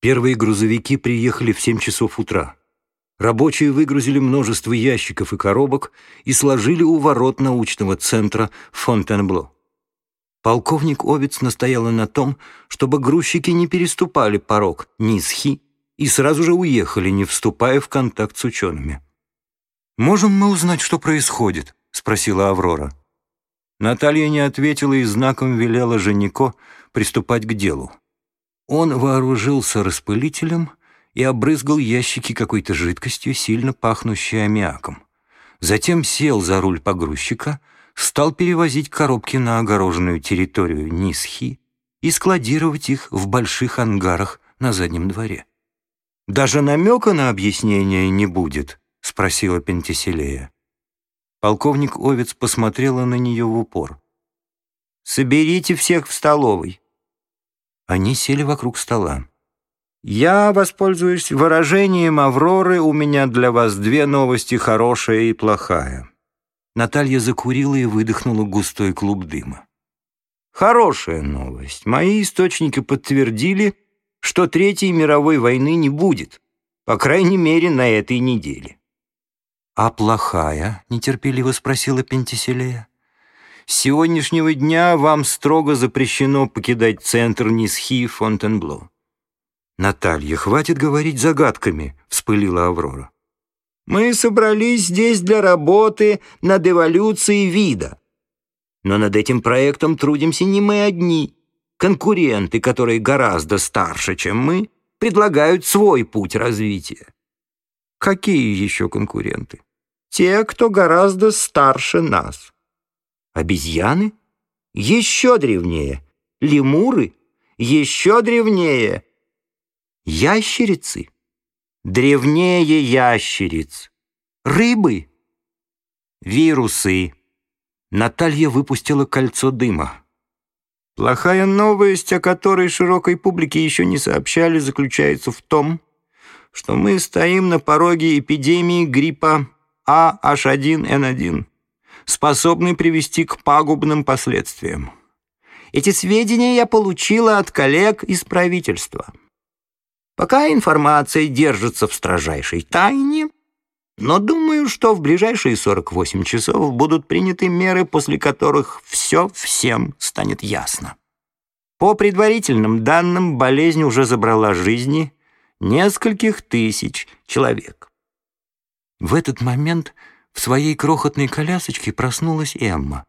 Первые грузовики приехали в 7 часов утра. Рабочие выгрузили множество ящиков и коробок и сложили у ворот научного центра Фонтенбло. Полковник Овец настояла на том, чтобы грузчики не переступали порог Низхи и сразу же уехали, не вступая в контакт с учеными. «Можем мы узнать, что происходит?» — спросила Аврора. Наталья не ответила и знаком велела Женико приступать к делу. Он вооружился распылителем и обрызгал ящики какой-то жидкостью, сильно пахнущей аммиаком. Затем сел за руль погрузчика, стал перевозить коробки на огороженную территорию Нисхи и складировать их в больших ангарах на заднем дворе. «Даже намека на объяснение не будет?» — спросила Пентиселея. Полковник Овец посмотрела на нее в упор. «Соберите всех в столовой». Они сели вокруг стола. «Я воспользуюсь выражением Авроры, у меня для вас две новости, хорошая и плохая». Наталья закурила и выдохнула густой клуб дыма. «Хорошая новость. Мои источники подтвердили, что Третьей мировой войны не будет, по крайней мере, на этой неделе». «А плохая?» — нетерпеливо спросила Пентиселея. «С сегодняшнего дня вам строго запрещено покидать центр Нисхи Фонтенбло». «Наталья, хватит говорить загадками», — вспылила Аврора. «Мы собрались здесь для работы над эволюцией вида. Но над этим проектом трудимся не мы одни. Конкуренты, которые гораздо старше, чем мы, предлагают свой путь развития». «Какие еще конкуренты?» «Те, кто гораздо старше нас». «Обезьяны? Еще древнее. Лемуры? Еще древнее». Ящерицы? Древнее ящериц. Рыбы? Вирусы. Наталья выпустила кольцо дыма. Плохая новость, о которой широкой публике еще не сообщали, заключается в том, что мы стоим на пороге эпидемии гриппа AH1N1, способной привести к пагубным последствиям. Эти сведения я получила от коллег из правительства. Пока информация держится в строжайшей тайне, но думаю, что в ближайшие 48 часов будут приняты меры, после которых все всем станет ясно. По предварительным данным, болезнь уже забрала жизни нескольких тысяч человек. В этот момент в своей крохотной колясочке проснулась Эмма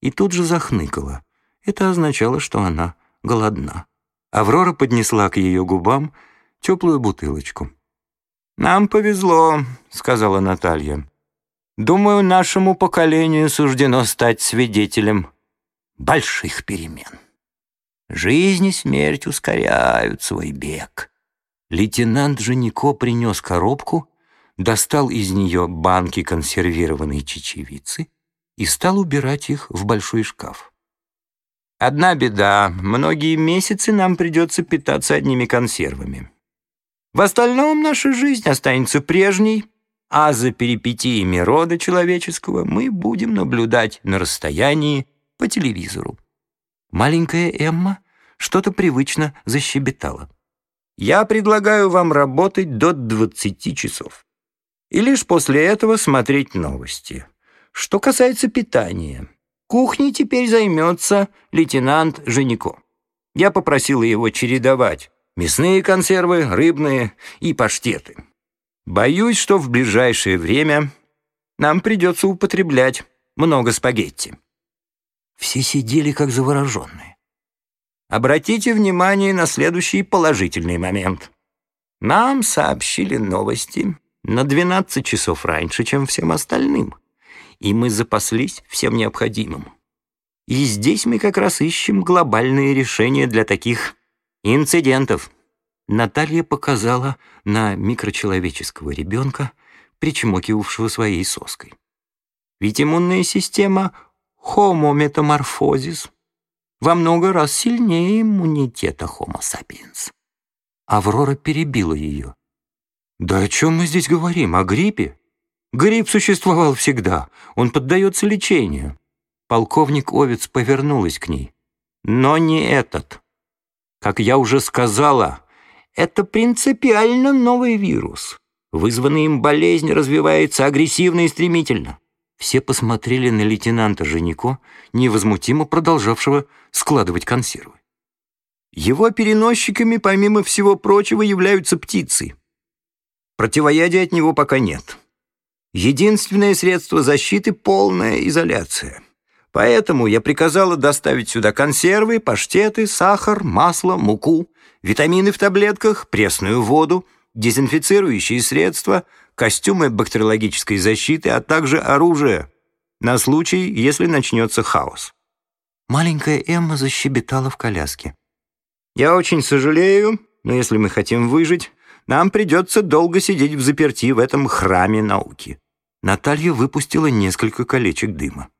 и тут же захныкала. Это означало, что она голодна. Аврора поднесла к ее губам теплую бутылочку. «Нам повезло», — сказала Наталья. «Думаю, нашему поколению суждено стать свидетелем больших перемен. Жизнь и смерть ускоряют свой бег». Лейтенант Женико принес коробку, достал из нее банки консервированной чечевицы и стал убирать их в большой шкаф. «Одна беда. Многие месяцы нам придется питаться одними консервами. В остальном наша жизнь останется прежней, а за перипетиями рода человеческого мы будем наблюдать на расстоянии по телевизору. Маленькая Эмма что-то привычно защебетала. «Я предлагаю вам работать до 20 часов. И лишь после этого смотреть новости. Что касается питания, кухней теперь займется лейтенант Женико. Я попросила его чередовать мясные консервы, рыбные и паштеты. Боюсь, что в ближайшее время нам придется употреблять много спагетти». Все сидели как завороженные. Обратите внимание на следующий положительный момент. Нам сообщили новости на 12 часов раньше, чем всем остальным, и мы запаслись всем необходимым. И здесь мы как раз ищем глобальные решения для таких инцидентов. Наталья показала на микрочеловеческого ребенка, причмокивавшего своей соской. Ведь иммунная система Homo metamorphosis во много раз сильнее иммунитета Homo sapiens. Аврора перебила ее. «Да о чем мы здесь говорим? О гриппе? Грипп существовал всегда, он поддается лечению». Полковник Овец повернулась к ней. «Но не этот. Как я уже сказала, Это принципиально новый вирус. Вызванная им болезнь развивается агрессивно и стремительно. Все посмотрели на лейтенанта Женико, невозмутимо продолжавшего складывать консервы. Его переносчиками, помимо всего прочего, являются птицы. Противоядия от него пока нет. Единственное средство защиты — полная изоляция. Поэтому я приказала доставить сюда консервы, паштеты, сахар, масло, муку, витамины в таблетках, пресную воду, дезинфицирующие средства, костюмы бактериологической защиты, а также оружие на случай, если начнется хаос. Маленькая Эмма защебетала в коляске. «Я очень сожалею, но если мы хотим выжить, нам придется долго сидеть в заперти в этом храме науки». Наталья выпустила несколько колечек дыма.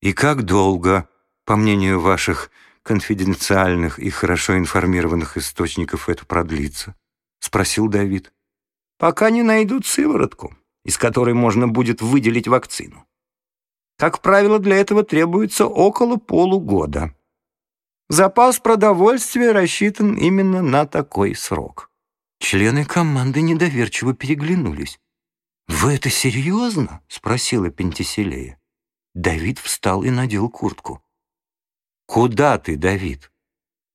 И как долго, по мнению ваших конфиденциальных и хорошо информированных источников, это продлится? Спросил Давид. Пока не найдут сыворотку, из которой можно будет выделить вакцину. Как правило, для этого требуется около полугода. Запас продовольствия рассчитан именно на такой срок. Члены команды недоверчиво переглянулись. «Вы это серьезно?» — спросила Пентиселея. Давид встал и надел куртку. «Куда ты, Давид?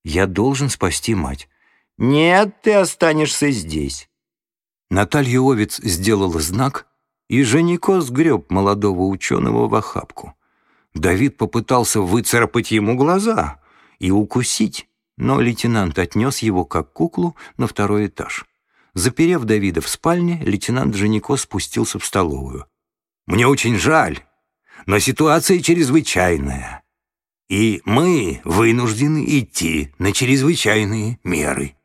Я должен спасти мать». «Нет, ты останешься здесь». Наталья Овец сделала знак, и Женико сгреб молодого ученого в охапку. Давид попытался выцарапать ему глаза и укусить, но лейтенант отнес его как куклу на второй этаж. Заперев Давида в спальне, лейтенант Женико спустился в столовую. «Мне очень жаль», но ситуация чрезвычайная, и мы вынуждены идти на чрезвычайные меры.